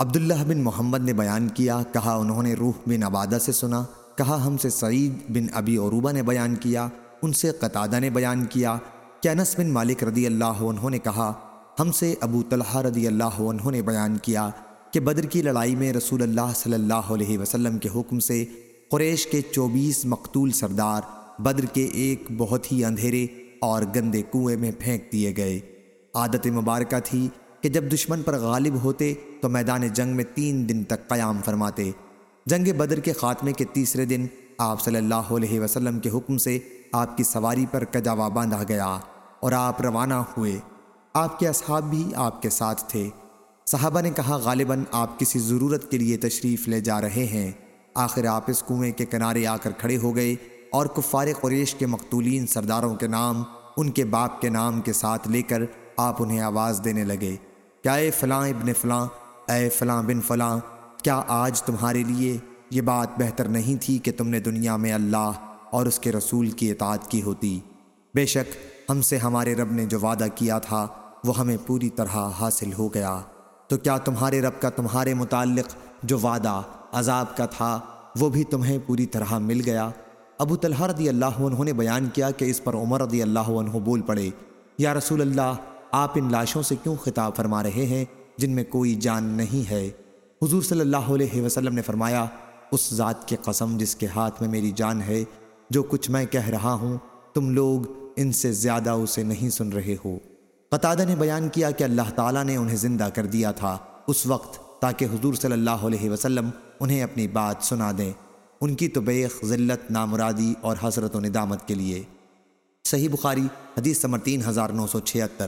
عبداللہ بن محمد نے بیان کیا، کہا انہوں نے روح بن عبادہ سے سنا، کہا ہم سے سعید بن ابی عروبہ نے بیان کیا، ان سے قطادہ نے بیان کیا کہ انس بن مالک رضی اللہ عنہ نے کہا، ہم سے ابو طلحہ رضی اللہ عنہ نے بیان کیا کہ بدر کی لڑائی میں رسول اللہ صلی اللہ علیہ وسلم کے حکم سے قریش کے چوبیس مقتول سردار بدر کے ایک بہت ہی اندھیرے اور گندے کنویں میں پھینک دیے گئے۔ عادت مبارکہ تھی کہ جب دشمن پر غالب ہوتے تو میدان جنگ میں تین دن تک قیام فرماتے۔ جنگ بدر کے خاتمے کے تیسرے دن آپ صلی اللہ علیہ وسلم کے حکم سے آپ کی سواری پر کجاوا باندھا گیا اور آپ روانہ ہوئے۔ آپ کے اصحاب بھی آپ کے ساتھ تھے۔ صحابہ نے کہا، غالباً آپ کسی ضرورت کے لیے تشریف لے جا رہے ہیں۔ آخر آپ اس کنویں کے کنارے آ کر کھڑے ہو گئے اور کفار قریش کے مقتولین سرداروں کے نام، ان کے باپ کے نام کے ساتھ لے کر آپ انہیں آواز دینے لگے۔ کیا اے فلاں ابن فلاں، اے فلاں بن فلاں، کیا آج تمہارے لیے یہ بات بہتر نہیں تھی کہ تم نے دنیا میں اللہ اور اس کے رسول کی اطاعت کی ہوتی؟ بے شک ہم سے ہمارے رب نے جو وعدہ کیا تھا، وہ ہمیں پوری طرح حاصل ہو گیا۔ تو کیا تمہارے رب کا تمہارے متعلق جو وعدہ، عذاب کا تھا، وہ بھی تمہیں پوری طرح مل گیا؟ ابو طلحہ رضی اللہ عنہ نے بیان کیا کہ اس پر عمر رضی اللہ عنہ بول پڑے، یا رسول اللہ آپ ان لاشوں سے کیوں خطاب فرما رہے ہیں جن میں کوئی جان نہیں ہے؟ حضور صلی اللہ علیہ وسلم نے فرمایا، اس ذات کے قسم جس کے ہاتھ میں میری جان ہے، جو کچھ میں کہہ رہا ہوں، تم لوگ ان سے زیادہ اسے نہیں سن رہے ہو۔ قطادہ نے بیان کیا کہ اللہ تعالیٰ نے انہیں زندہ کر دیا تھا۔ اس وقت تاکہ حضور صلی اللہ علیہ وسلم انہیں اپنی بات سنا دیں۔ ان کی تو بیخ ذلت، نامرادی اور حضرت و ندامت کے لیے۔ صحیح بخاری، حدیث سمر تین ہزار نو سو چھہتر۔